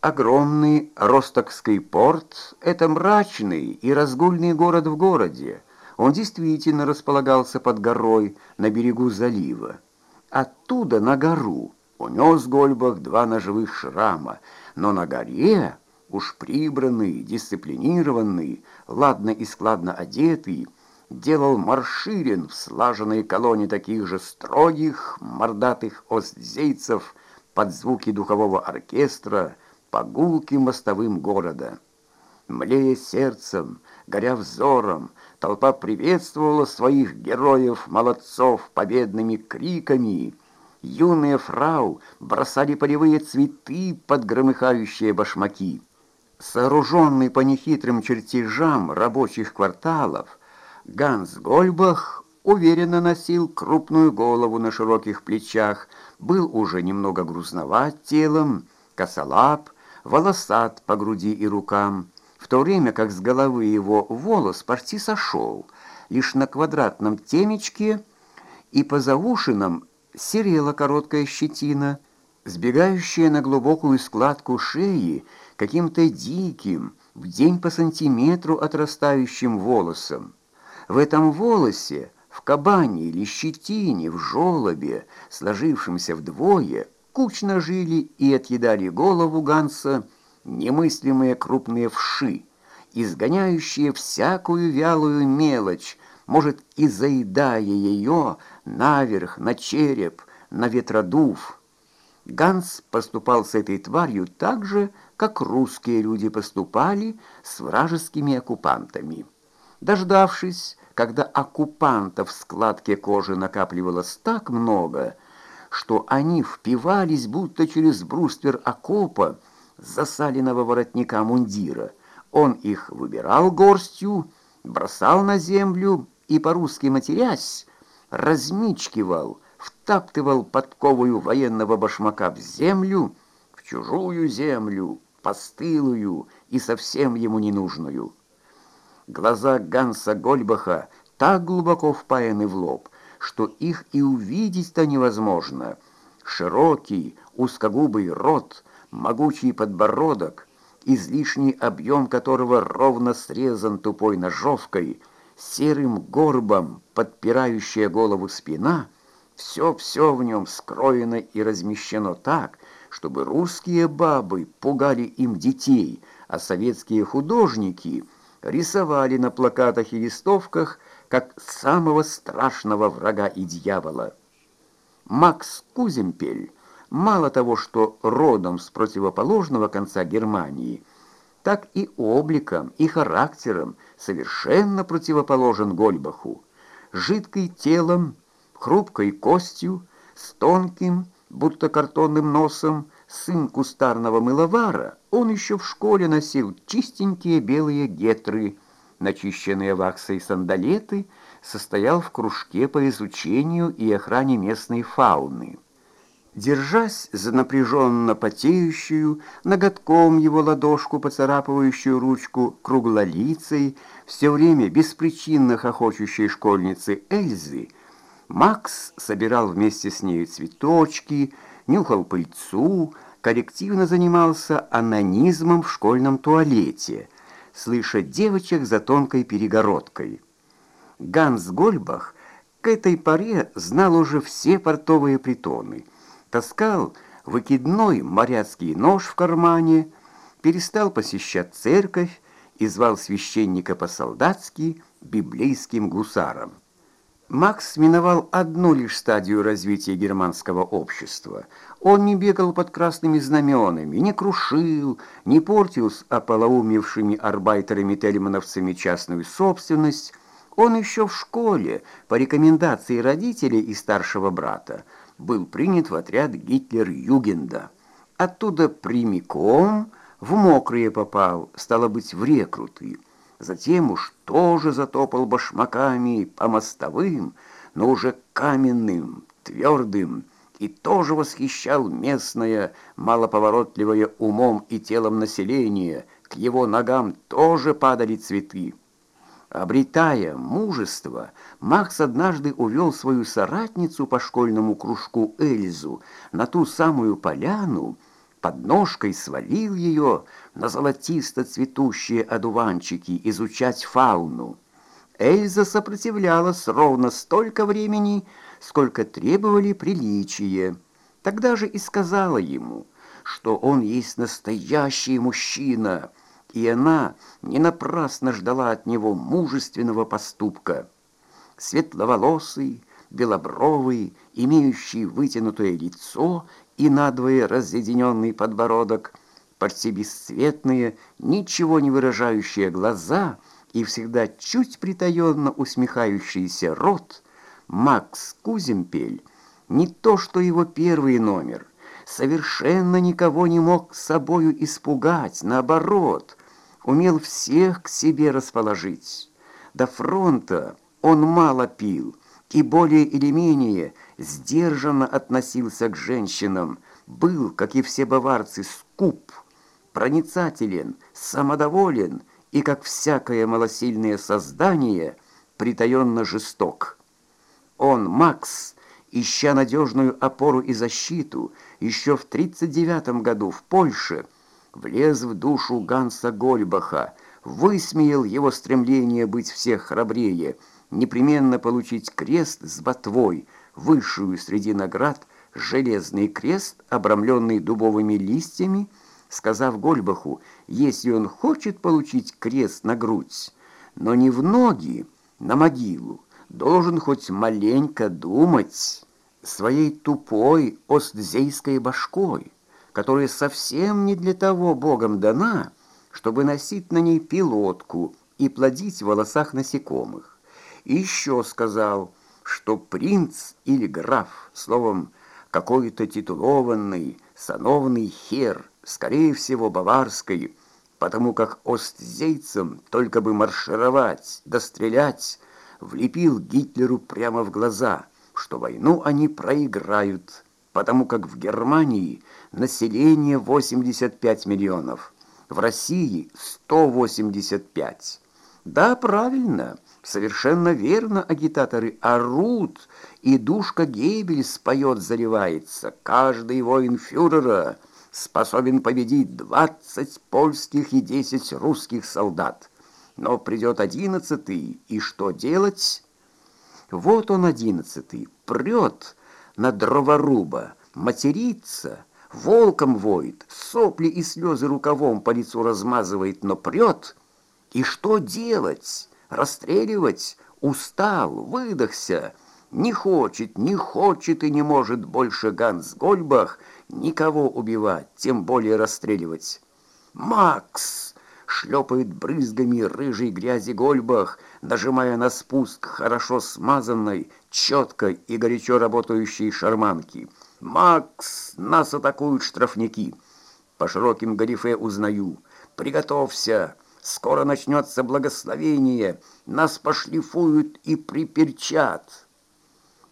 Огромный Ростокский порт — это мрачный и разгульный город в городе. Он действительно располагался под горой на берегу залива. Оттуда на гору унес Гольбах два ножевых шрама, но на горе, уж прибранный, дисциплинированный, ладно и складно одетый, делал марширин в слаженной колонне таких же строгих, мордатых остзейцев под звуки духового оркестра по гулким мостовым города. Млея сердцем, горя взором, толпа приветствовала своих героев-молодцов победными криками. Юные фрау бросали полевые цветы под громыхающие башмаки. Сооруженный по нехитрым чертежам рабочих кварталов, Ганс Гольбах уверенно носил крупную голову на широких плечах, был уже немного грузноват телом, косолап, волосат по груди и рукам, в то время как с головы его волос почти сошел, лишь на квадратном темечке и по заушинам серела короткая щетина, сбегающая на глубокую складку шеи каким-то диким, в день по сантиметру отрастающим волосом. В этом волосе, в кабане или щетине, в жолобе, сложившемся вдвое, кучно жили и отъедали голову Ганса немыслимые крупные вши, изгоняющие всякую вялую мелочь, может, и заедая ее наверх, на череп, на ветродув. Ганс поступал с этой тварью так же, как русские люди поступали с вражескими оккупантами. Дождавшись, когда оккупантов в складке кожи накапливалось так много, что они впивались будто через бруствер окопа, засаленного воротника мундира. Он их выбирал горстью, бросал на землю и, по-русски матерясь, размичкивал, втаптывал подковую военного башмака в землю, в чужую землю, постылую и совсем ему ненужную. Глаза Ганса Гольбаха так глубоко впаяны в лоб, что их и увидеть-то невозможно. Широкий, узкогубый рот — могучий подбородок, излишний объем которого ровно срезан тупой ножовкой, серым горбом подпирающая голову спина, все-все в нем скроено и размещено так, чтобы русские бабы пугали им детей, а советские художники рисовали на плакатах и листовках как самого страшного врага и дьявола. Макс Куземпель мало того, что родом с противоположного конца Германии, так и обликом и характером совершенно противоположен Гольбаху. Жидкой телом, хрупкой костью, с тонким, будто картонным носом, сын кустарного мыловара, он еще в школе носил чистенькие белые гетры, начищенные ваксой сандалеты, состоял в кружке по изучению и охране местной фауны. Держась за напряженно потеющую, ноготком его ладошку, поцарапывающую ручку круглолицей, все время беспричинно хохочущей школьницы Эльзы, Макс собирал вместе с нею цветочки, нюхал пыльцу, коллективно занимался анонизмом в школьном туалете, слыша девочек за тонкой перегородкой. Ганс Гольбах к этой поре знал уже все портовые притоны — таскал выкидной моряцкий нож в кармане, перестал посещать церковь и звал священника по-солдатски библейским гусаром. Макс миновал одну лишь стадию развития германского общества. Он не бегал под красными знаменами, не крушил, не портил с ополоумевшими арбайтерами-тельмановцами частную собственность. Он еще в школе, по рекомендации родителей и старшего брата, был принят в отряд Гитлер-Югенда. Оттуда прямиком в мокрые попал, стало быть, в рекруты. Затем уж тоже затопал башмаками по мостовым, но уже каменным, твердым, и тоже восхищал местное, малоповоротливое умом и телом население, к его ногам тоже падали цветы. Обретая мужество, Макс однажды увел свою соратницу по школьному кружку Эльзу на ту самую поляну, под ножкой свалил ее на золотисто цветущие одуванчики изучать фауну. Эльза сопротивлялась ровно столько времени, сколько требовали приличия. Тогда же и сказала ему, что он есть настоящий мужчина, и она не напрасно ждала от него мужественного поступка. Светловолосый, белобровый, имеющий вытянутое лицо и надвое разъединенный подбородок, почти бесцветные, ничего не выражающие глаза и всегда чуть притаенно усмехающийся рот, Макс Куземпель, не то что его первый номер, совершенно никого не мог собою испугать, наоборот, умел всех к себе расположить. До фронта он мало пил, и более или менее сдержанно относился к женщинам, был, как и все баварцы, скуп, проницателен, самодоволен и, как всякое малосильное создание, притаенно жесток. Он, Макс, ища надежную опору и защиту, еще в 39 году в Польше, влез в душу Ганса Гольбаха, высмеял его стремление быть всех храбрее – непременно получить крест с ботвой, высшую среди наград железный крест, обрамленный дубовыми листьями, сказав Гольбаху, если он хочет получить крест на грудь, но не в ноги, на могилу, должен хоть маленько думать своей тупой остзейской башкой, которая совсем не для того Богом дана, чтобы носить на ней пилотку и плодить в волосах насекомых. И еще сказал, что принц или граф, словом, какой-то титулованный, сановный хер, скорее всего, баварской, потому как остзейцам только бы маршировать, дострелять, влепил Гитлеру прямо в глаза, что войну они проиграют, потому как в Германии население 85 миллионов, в России 185. Да, правильно, Совершенно верно агитаторы орут, и душка Геббельс поет, заливается. Каждый воин фюрера способен победить двадцать польских и десять русских солдат. Но придет одиннадцатый, и что делать? Вот он одиннадцатый, прет на дроворуба, матерится, волком воет, сопли и слезы рукавом по лицу размазывает, но прет. И что делать? расстреливать, устал, выдохся, не хочет, не хочет и не может больше Ганс Гольбах никого убивать, тем более расстреливать. «Макс!» — шлепает брызгами рыжей грязи Гольбах, нажимая на спуск хорошо смазанной, четкой и горячо работающей шарманки. «Макс! Нас атакуют штрафники!» По широким галифе узнаю. «Приготовься!» Скоро начнется благословение, нас пошлифуют и приперчат.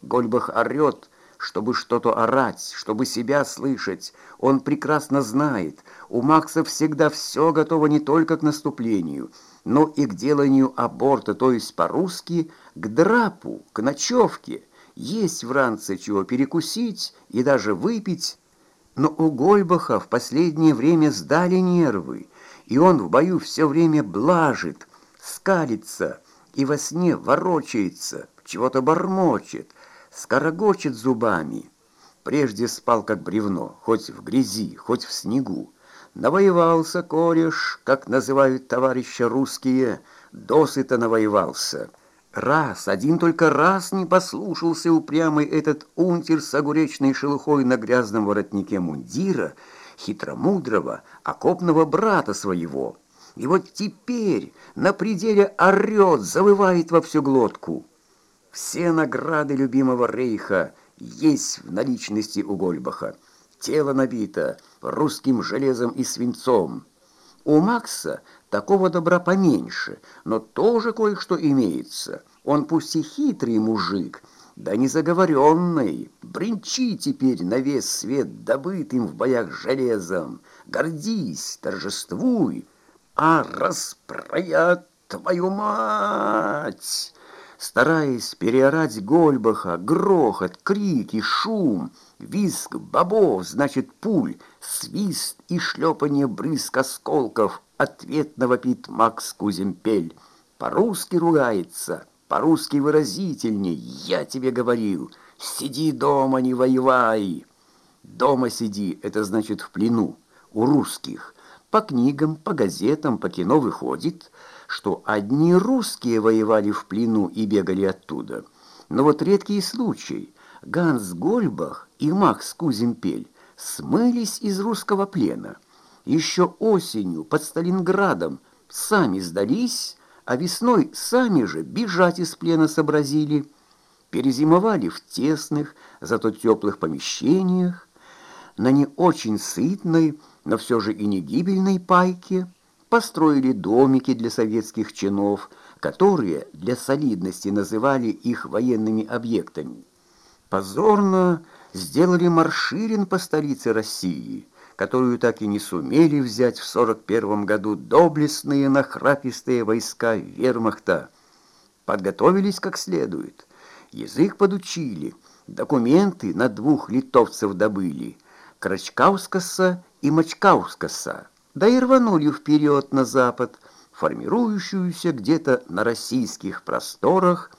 Гольбах орет, чтобы что-то орать, чтобы себя слышать. Он прекрасно знает, у Макса всегда все готово не только к наступлению, но и к деланию аборта, то есть по-русски к драпу, к ночевке. Есть в ранце чего перекусить и даже выпить. Но у Гольбаха в последнее время сдали нервы, и он в бою все время блажит, скалится и во сне ворочается, чего-то бормочет, скорогочет зубами. Прежде спал как бревно, хоть в грязи, хоть в снегу. Навоевался кореш, как называют товарища русские, досыта навоевался. Раз, один только раз не послушался упрямый этот унтер с огуречной шелухой на грязном воротнике мундира — хитромудрого, окопного брата своего. И вот теперь на пределе орет, завывает во всю глотку. Все награды любимого рейха есть в наличности у Гольбаха. Тело набито русским железом и свинцом. У Макса такого добра поменьше, но тоже кое-что имеется. Он пусть и хитрый мужик, да не заговоренный, бренчи теперь на весь свет добытым в боях железом, гордись, торжествуй, а распроят твою мать!» стараясь переорать Гольбаха, грохот, крики, шум, визг бобов, значит, пуль, свист и шлепанье брызг осколков, ответно вопит Макс Куземпель. По-русски ругается, по-русски выразительней, я тебе говорил, сиди дома, не воевай. Дома сиди, это значит в плену, у русских. По книгам, по газетам, по кино выходит, что одни русские воевали в плену и бегали оттуда. Но вот редкий случай. Ганс Гольбах и Макс Куземпель смылись из русского плена. Еще осенью под Сталинградом сами сдались, а весной сами же бежать из плена сообразили. Перезимовали в тесных, зато теплых помещениях, на не очень сытной, но все же и не гибельной пайке, построили домики для советских чинов, которые для солидности называли их военными объектами. Позорно сделали марширин по столице России, которую так и не сумели взять в 41 году доблестные нахрапистые войска вермахта. Подготовились как следует, язык подучили, документы на двух литовцев добыли, Крачкаускаса и Мачкаускаса да и рванули вперед на запад, формирующуюся где-то на российских просторах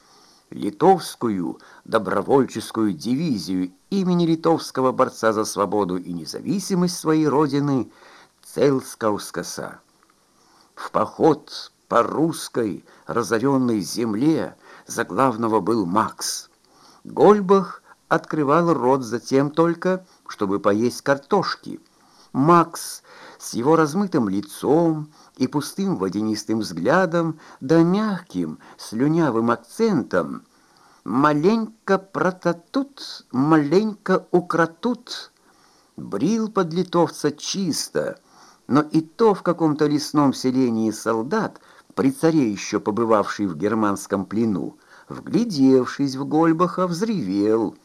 литовскую добровольческую дивизию имени литовского борца за свободу и независимость своей родины Целскаускаса. В поход по русской разоренной земле за главного был Макс. Гольбах открывал рот затем только, чтобы поесть картошки. Макс с его размытым лицом и пустым водянистым взглядом, да мягким, слюнявым акцентом, маленько протатут, маленько укратут, брил под литовца чисто, но и то в каком-то лесном селении солдат, при царе еще побывавший в германском плену, вглядевшись в Гольбаха, взревел.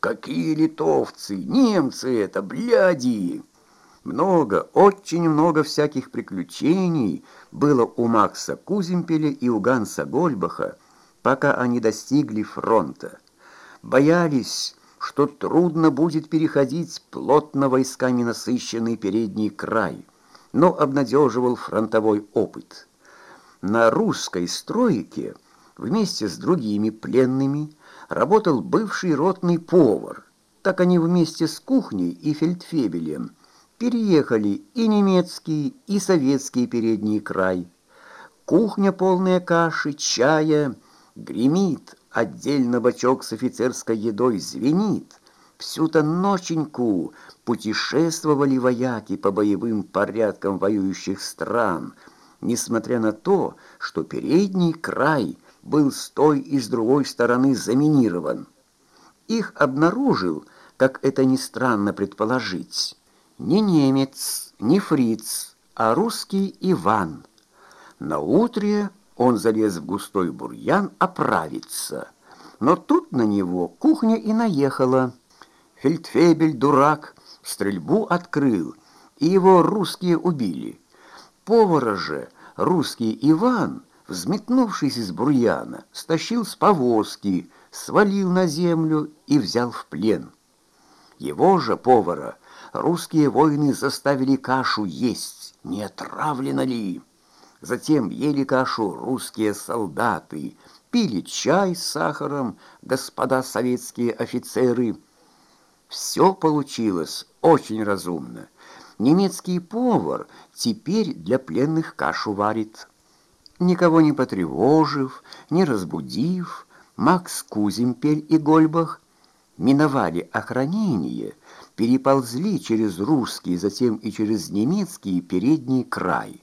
«Какие литовцы! Немцы это, бляди!» Много, очень много всяких приключений было у Макса Куземпеля и у Ганса Гольбаха, пока они достигли фронта. Боялись, что трудно будет переходить плотно войсками насыщенный передний край, но обнадеживал фронтовой опыт. На русской стройке вместе с другими пленными работал бывший ротный повар. Так они вместе с кухней и фельдфебелем переехали и немецкий, и советский передний край. Кухня полная каши, чая, гремит, отдельно бачок с офицерской едой звенит. Всю-то ноченьку путешествовали вояки по боевым порядкам воюющих стран, несмотря на то, что передний край был с той и с другой стороны заминирован. Их обнаружил, как это ни странно предположить, не немец, не фриц, а русский Иван. На утре он залез в густой бурьян оправиться. Но тут на него кухня и наехала. Фельдфебель, дурак, стрельбу открыл, и его русские убили. Повара же русский Иван, взметнувшись из бурьяна, стащил с повозки, свалил на землю и взял в плен. Его же повара русские воины заставили кашу есть, не отравлено ли. Затем ели кашу русские солдаты, пили чай с сахаром господа советские офицеры. Все получилось очень разумно. Немецкий повар теперь для пленных кашу варит. Никого не потревожив, не разбудив, Макс Куземпель и Гольбах миновали охранение, переползли через русский, затем и через немецкий передний край.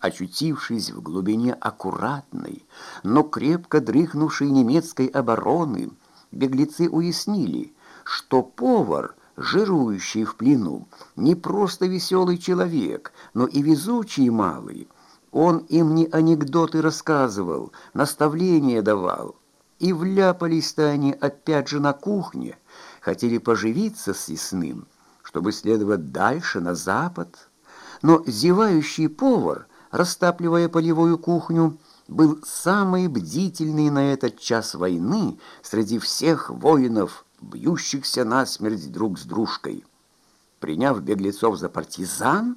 Очутившись в глубине аккуратной, но крепко дрыхнувшей немецкой обороны, беглецы уяснили, что повар, жирующий в плену, не просто веселый человек, но и везучий малый. Он им не анекдоты рассказывал, наставления давал. И вляпались-то они опять же на кухне, хотели поживиться с ясным, чтобы следовать дальше, на запад. Но зевающий повар, растапливая полевую кухню, был самый бдительный на этот час войны среди всех воинов, бьющихся насмерть друг с дружкой. Приняв беглецов за партизан,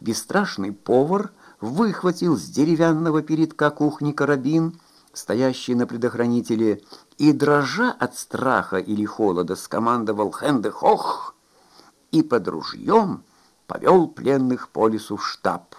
бесстрашный повар выхватил с деревянного передка кухни карабин, стоящий на предохранителе, и, дрожа от страха или холода, скомандовал «Хэнде-хох!» и под ружьем повел пленных по лесу в штаб.